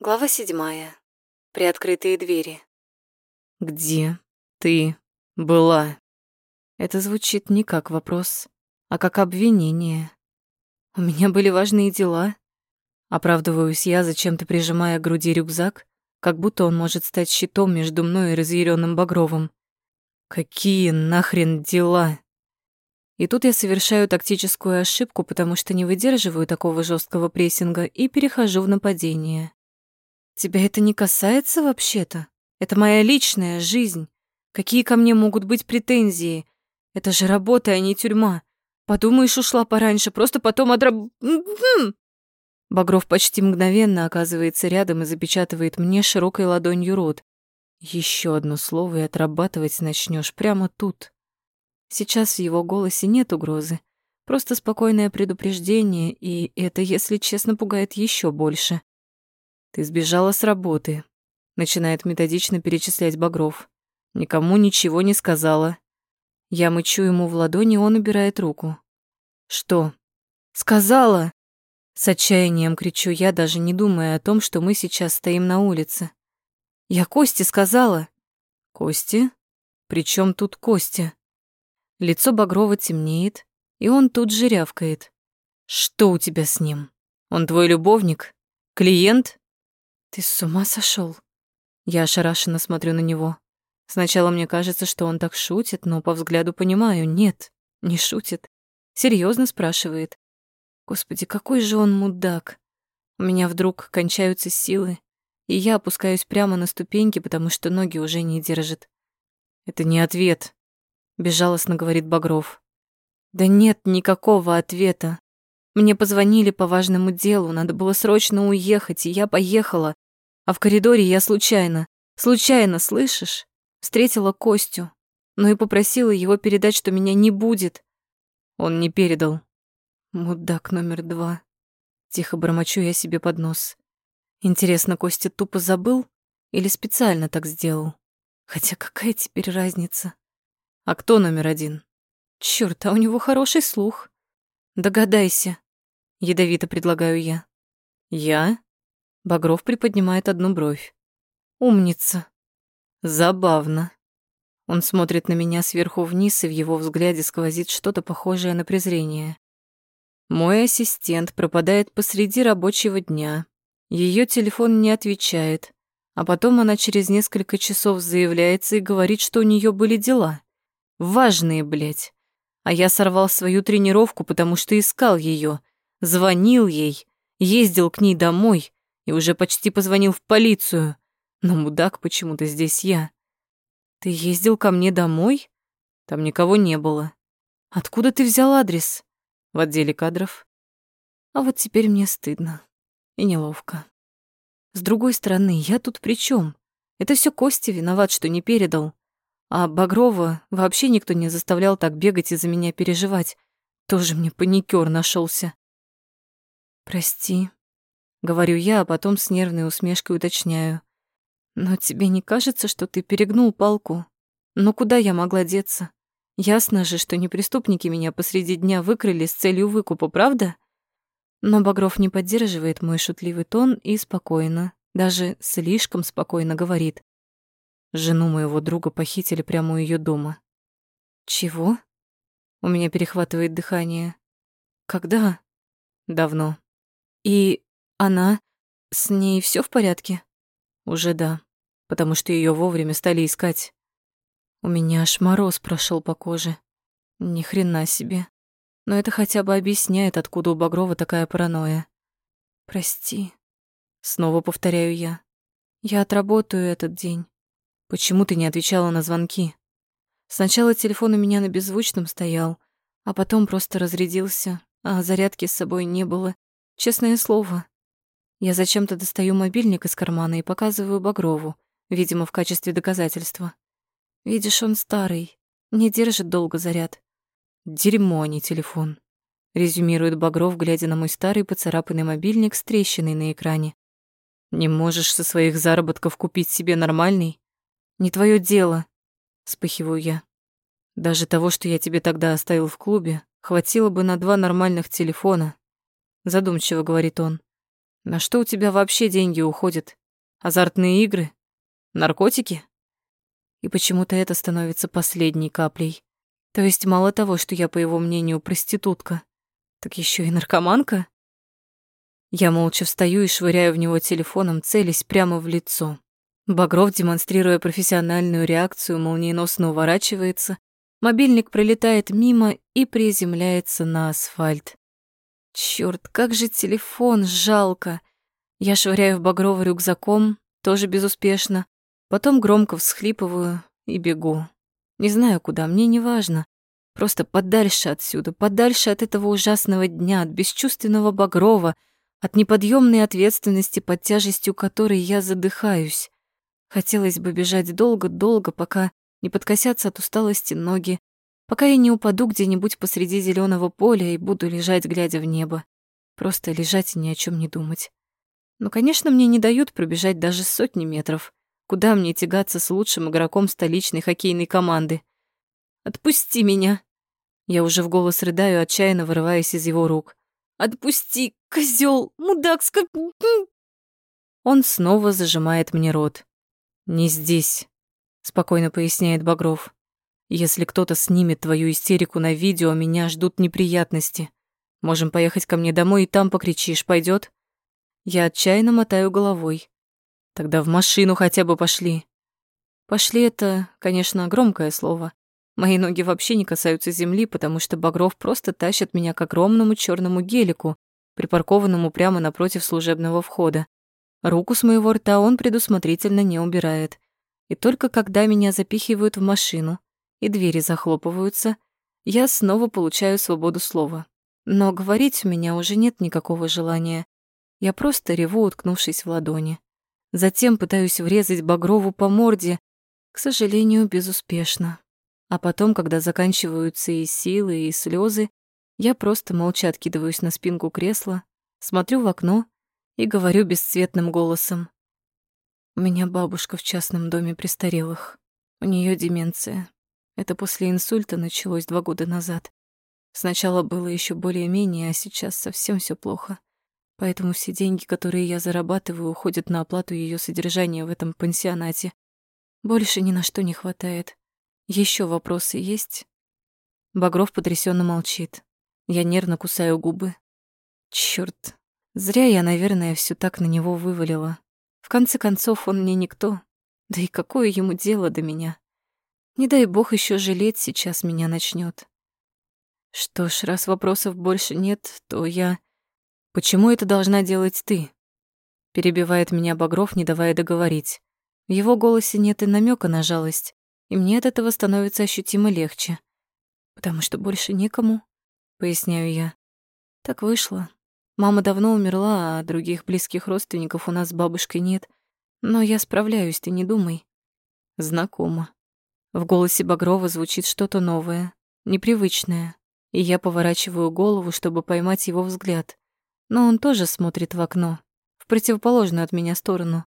Глава седьмая. Приоткрытые двери. «Где ты была?» Это звучит не как вопрос, а как обвинение. У меня были важные дела. Оправдываюсь я, зачем-то прижимая к груди рюкзак, как будто он может стать щитом между мной и разъяренным Багровым. Какие нахрен дела? И тут я совершаю тактическую ошибку, потому что не выдерживаю такого жесткого прессинга и перехожу в нападение. Тебя это не касается вообще-то? Это моя личная жизнь. Какие ко мне могут быть претензии? Это же работа, а не тюрьма. Подумаешь, ушла пораньше, просто потом отраб... Багров почти мгновенно оказывается рядом и запечатывает мне широкой ладонью рот. Еще одно слово и отрабатывать начнешь прямо тут. Сейчас в его голосе нет угрозы, просто спокойное предупреждение, и это, если честно, пугает еще больше. Ты сбежала с работы. Начинает методично перечислять Багров. Никому ничего не сказала. Я мычу ему в ладони, он убирает руку. Что? Сказала? С отчаянием кричу я, даже не думая о том, что мы сейчас стоим на улице. Я Косте сказала. Кости? Причем тут Костя? Лицо Багрова темнеет, и он тут же рявкает. Что у тебя с ним? Он твой любовник? Клиент? «Ты с ума сошел? Я ошарашенно смотрю на него. Сначала мне кажется, что он так шутит, но по взгляду понимаю, нет, не шутит. Серьезно спрашивает. Господи, какой же он мудак. У меня вдруг кончаются силы, и я опускаюсь прямо на ступеньки, потому что ноги уже не держат. «Это не ответ», — безжалостно говорит Багров. «Да нет никакого ответа. Мне позвонили по важному делу, надо было срочно уехать, и я поехала. А в коридоре я случайно, случайно, слышишь? Встретила Костю, но и попросила его передать, что меня не будет. Он не передал. Мудак номер два. Тихо бормочу я себе под нос. Интересно, Костя тупо забыл или специально так сделал? Хотя какая теперь разница? А кто номер один? Чёрт, а у него хороший слух. Догадайся. Ядовито предлагаю я. Я? Багров приподнимает одну бровь. Умница. Забавно. Он смотрит на меня сверху вниз, и в его взгляде сквозит что-то похожее на презрение. Мой ассистент пропадает посреди рабочего дня. Ее телефон не отвечает, а потом она через несколько часов заявляется и говорит, что у нее были дела. Важные, блядь. А я сорвал свою тренировку, потому что искал ее, звонил ей, ездил к ней домой и уже почти позвонил в полицию. Но мудак почему-то здесь я. Ты ездил ко мне домой? Там никого не было. Откуда ты взял адрес? В отделе кадров. А вот теперь мне стыдно и неловко. С другой стороны, я тут при чем? Это все Костя виноват, что не передал. А Багрова вообще никто не заставлял так бегать и за меня переживать. Тоже мне паникер нашелся. «Прости», — говорю я, а потом с нервной усмешкой уточняю. «Но тебе не кажется, что ты перегнул палку? Но куда я могла деться? Ясно же, что не преступники меня посреди дня выкрали с целью выкупа, правда?» Но Багров не поддерживает мой шутливый тон и спокойно, даже слишком спокойно говорит. Жену моего друга похитили прямо у ее дома. «Чего?» У меня перехватывает дыхание. «Когда?» «Давно». И она... С ней все в порядке? Уже да, потому что ее вовремя стали искать. У меня аж мороз прошел по коже. Ни хрена себе. Но это хотя бы объясняет, откуда у Багрова такая паранойя. Прости. Снова повторяю я. Я отработаю этот день. Почему ты не отвечала на звонки? Сначала телефон у меня на беззвучном стоял, а потом просто разрядился, а зарядки с собой не было, Честное слово. Я зачем-то достаю мобильник из кармана и показываю Багрову, видимо, в качестве доказательства. Видишь, он старый, не держит долго заряд. Дерьмо, а не телефон. Резюмирует Багров, глядя на мой старый поцарапанный мобильник с трещиной на экране. Не можешь со своих заработков купить себе нормальный? Не твое дело, вспыхиваю я. Даже того, что я тебе тогда оставил в клубе, хватило бы на два нормальных телефона, задумчиво говорит он. На что у тебя вообще деньги уходят? Азартные игры? Наркотики? И почему-то это становится последней каплей. То есть мало того, что я, по его мнению, проститутка, так еще и наркоманка? Я молча встаю и швыряю в него телефоном, целясь прямо в лицо. Багров, демонстрируя профессиональную реакцию, молниеносно уворачивается, мобильник пролетает мимо и приземляется на асфальт. Чёрт, как же телефон жалко. Я швыряю в Багрова рюкзаком, тоже безуспешно, потом громко всхлипываю и бегу. Не знаю куда, мне не важно. Просто подальше отсюда, подальше от этого ужасного дня, от бесчувственного Багрова, от неподъемной ответственности, под тяжестью которой я задыхаюсь. Хотелось бы бежать долго-долго, пока не подкосятся от усталости ноги, пока я не упаду где-нибудь посреди зеленого поля и буду лежать, глядя в небо. Просто лежать и ни о чем не думать. Но, конечно, мне не дают пробежать даже сотни метров. Куда мне тягаться с лучшим игроком столичной хоккейной команды? Отпусти меня. Я уже в голос рыдаю, отчаянно вырываясь из его рук. «Отпусти, козел, мудак, скоп...» Он снова зажимает мне рот. «Не здесь», — спокойно поясняет Багров. «Если кто-то снимет твою истерику на видео, меня ждут неприятности. Можем поехать ко мне домой, и там покричишь, пойдет? Я отчаянно мотаю головой. «Тогда в машину хотя бы пошли». «Пошли» — это, конечно, громкое слово. Мои ноги вообще не касаются земли, потому что Багров просто тащит меня к огромному черному гелику, припаркованному прямо напротив служебного входа. Руку с моего рта он предусмотрительно не убирает. И только когда меня запихивают в машину и двери захлопываются, я снова получаю свободу слова. Но говорить у меня уже нет никакого желания. Я просто реву, уткнувшись в ладони. Затем пытаюсь врезать Багрову по морде, к сожалению, безуспешно. А потом, когда заканчиваются и силы, и слезы, я просто молча откидываюсь на спинку кресла, смотрю в окно и говорю бесцветным голосом. У меня бабушка в частном доме престарелых. У нее деменция. Это после инсульта началось два года назад. Сначала было еще более-менее, а сейчас совсем все плохо. Поэтому все деньги, которые я зарабатываю, уходят на оплату ее содержания в этом пансионате. Больше ни на что не хватает. Еще вопросы есть? Багров потрясенно молчит. Я нервно кусаю губы. Черт, зря я, наверное, все так на него вывалила. В конце концов, он мне никто. Да и какое ему дело до меня? Не дай бог еще жалеть сейчас меня начнет. Что ж, раз вопросов больше нет, то я... Почему это должна делать ты? Перебивает меня Багров, не давая договорить. В его голосе нет и намека на жалость и мне от этого становится ощутимо легче. Потому что больше некому, поясняю я. Так вышло. Мама давно умерла, а других близких родственников у нас с бабушкой нет. Но я справляюсь, ты не думай. Знакомо. В голосе Багрова звучит что-то новое, непривычное, и я поворачиваю голову, чтобы поймать его взгляд. Но он тоже смотрит в окно, в противоположную от меня сторону.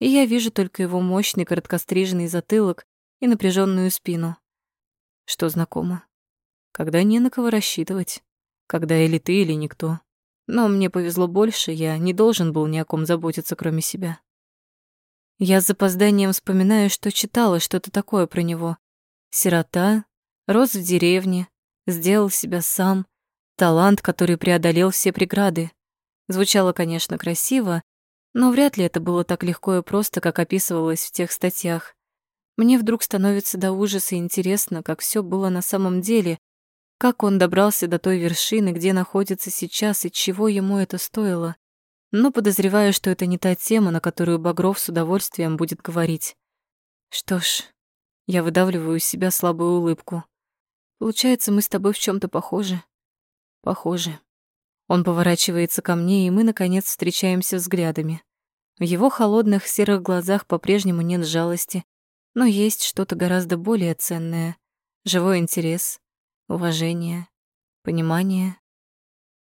И я вижу только его мощный короткостриженный затылок и напряженную спину. Что знакомо. Когда не на кого рассчитывать. Когда или ты, или никто. Но мне повезло больше, я не должен был ни о ком заботиться, кроме себя. Я с запозданием вспоминаю, что читала что-то такое про него. Сирота, рос в деревне, сделал себя сам, талант, который преодолел все преграды. Звучало, конечно, красиво, но вряд ли это было так легко и просто, как описывалось в тех статьях. Мне вдруг становится до ужаса интересно, как все было на самом деле, как он добрался до той вершины, где находится сейчас и чего ему это стоило. Но подозреваю, что это не та тема, на которую Багров с удовольствием будет говорить. Что ж, я выдавливаю из себя слабую улыбку. Получается, мы с тобой в чем то похожи. Похожи. Он поворачивается ко мне, и мы, наконец, встречаемся взглядами. В его холодных серых глазах по-прежнему нет жалости, но есть что-то гораздо более ценное. Живой интерес, уважение, понимание.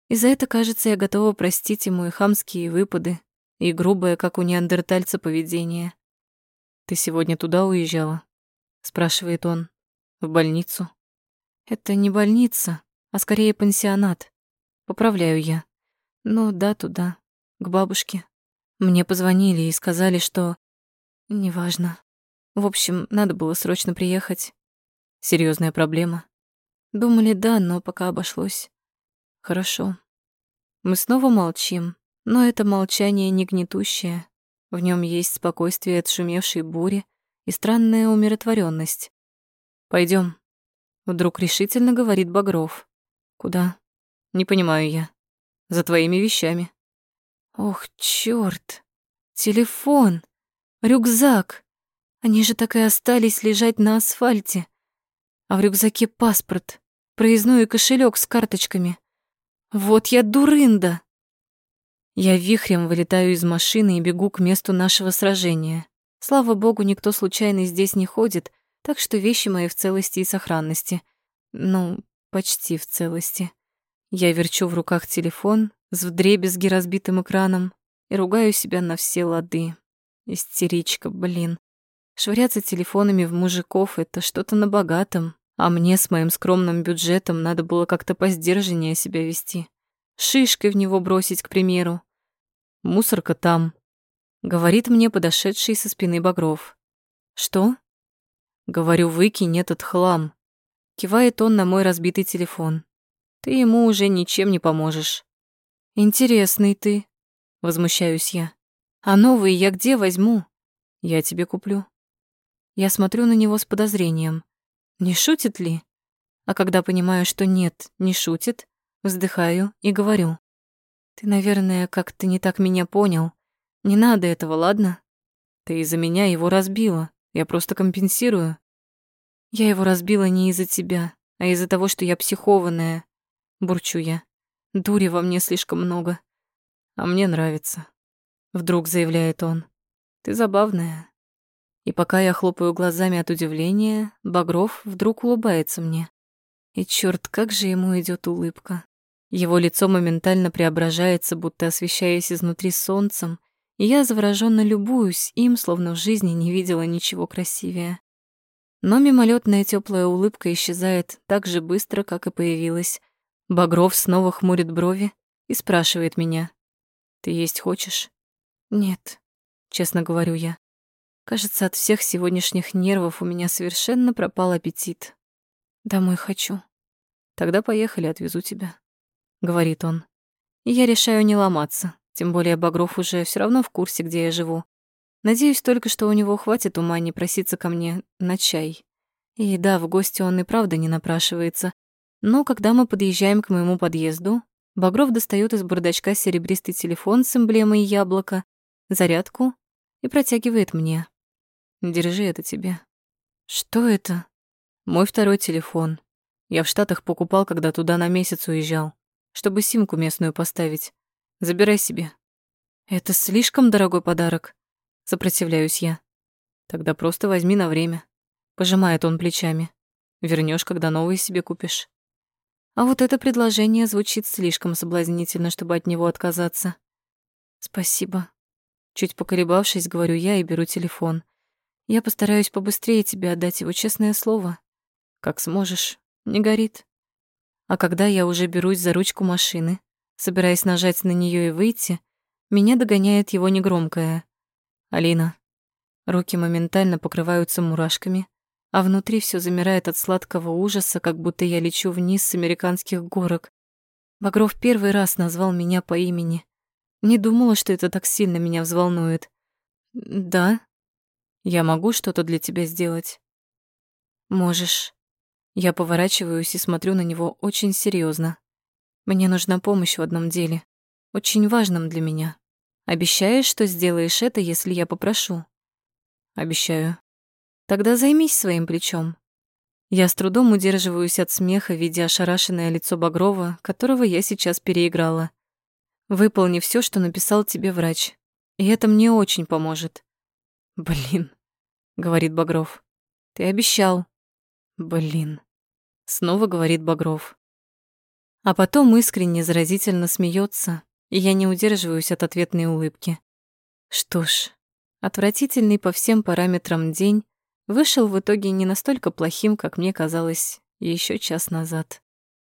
И за это, кажется, я готова простить ему и хамские выпады, и грубое, как у неандертальца, поведение. «Ты сегодня туда уезжала?» — спрашивает он. «В больницу?» «Это не больница, а скорее пансионат. Поправляю я. Ну да, туда. к бабушке. Мне позвонили и сказали, что... Неважно. В общем, надо было срочно приехать. Серьезная проблема. Думали, да, но пока обошлось. Хорошо. Мы снова молчим, но это молчание не гнетущее. В нем есть спокойствие от шумевшей бури и странная умиротворенность. Пойдем. Вдруг решительно говорит Багров. Куда? Не понимаю я. За твоими вещами. Ох, чёрт. Телефон. Рюкзак. Они же так и остались лежать на асфальте. А в рюкзаке паспорт, проездной кошелек с карточками. Вот я дурында. Я вихрем вылетаю из машины и бегу к месту нашего сражения. Слава богу, никто случайно здесь не ходит, так что вещи мои в целости и сохранности. Ну, почти в целости. Я верчу в руках телефон с вдребезги разбитым экраном и ругаю себя на все лады. Истеричка, блин. Швыряться телефонами в мужиков — это что-то на богатом, а мне с моим скромным бюджетом надо было как-то поздержаннее себя вести. Шишкой в него бросить, к примеру. Мусорка там, говорит мне подошедший со спины Багров. Что? Говорю, выкинь этот хлам. Кивает он на мой разбитый телефон. Ты ему уже ничем не поможешь. Интересный ты, возмущаюсь я. А новые я где возьму? Я тебе куплю. Я смотрю на него с подозрением. Не шутит ли? А когда понимаю, что нет, не шутит, вздыхаю и говорю. Ты, наверное, как-то не так меня понял. Не надо этого, ладно? Ты из-за меня его разбила. Я просто компенсирую. Я его разбила не из-за тебя, а из-за того, что я психованная. Бурчу я. Дури во мне слишком много. А мне нравится. Вдруг заявляет он. Ты забавная. И пока я хлопаю глазами от удивления, Багров вдруг улыбается мне. И чёрт, как же ему идёт улыбка. Его лицо моментально преображается, будто освещаясь изнутри солнцем, и я заворожённо любуюсь им, словно в жизни не видела ничего красивее. Но мимолетная теплая улыбка исчезает так же быстро, как и появилась. Багров снова хмурит брови и спрашивает меня. «Ты есть хочешь?» «Нет», — честно говорю я. Кажется, от всех сегодняшних нервов у меня совершенно пропал аппетит. Домой хочу. Тогда поехали, отвезу тебя, говорит он. И я решаю не ломаться, тем более Багров уже все равно в курсе, где я живу. Надеюсь только, что у него хватит ума не проситься ко мне на чай. И да, в гости он и правда не напрашивается. Но когда мы подъезжаем к моему подъезду, Багров достает из бардачка серебристый телефон с эмблемой яблока, зарядку и протягивает мне. Держи это тебе. Что это? Мой второй телефон. Я в Штатах покупал, когда туда на месяц уезжал, чтобы симку местную поставить. Забирай себе. Это слишком дорогой подарок. Сопротивляюсь я. Тогда просто возьми на время. Пожимает он плечами. Вернешь, когда новый себе купишь. А вот это предложение звучит слишком соблазнительно, чтобы от него отказаться. Спасибо. Чуть поколебавшись, говорю я и беру телефон. Я постараюсь побыстрее тебе отдать его, честное слово. Как сможешь, не горит. А когда я уже берусь за ручку машины, собираясь нажать на нее и выйти, меня догоняет его негромкое. «Алина». Руки моментально покрываются мурашками, а внутри все замирает от сладкого ужаса, как будто я лечу вниз с американских горок. Багров первый раз назвал меня по имени. Не думала, что это так сильно меня взволнует. «Да», я могу что-то для тебя сделать? Можешь. Я поворачиваюсь и смотрю на него очень серьезно. Мне нужна помощь в одном деле, очень важном для меня. Обещаешь, что сделаешь это, если я попрошу? Обещаю. Тогда займись своим плечом. Я с трудом удерживаюсь от смеха, видя ошарашенное лицо Багрова, которого я сейчас переиграла. Выполни все, что написал тебе врач. И это мне очень поможет. Блин говорит Багров. Ты обещал. Блин. Снова говорит Багров. А потом искренне заразительно смеется, и я не удерживаюсь от ответной улыбки. Что ж, отвратительный по всем параметрам день вышел в итоге не настолько плохим, как мне казалось еще час назад.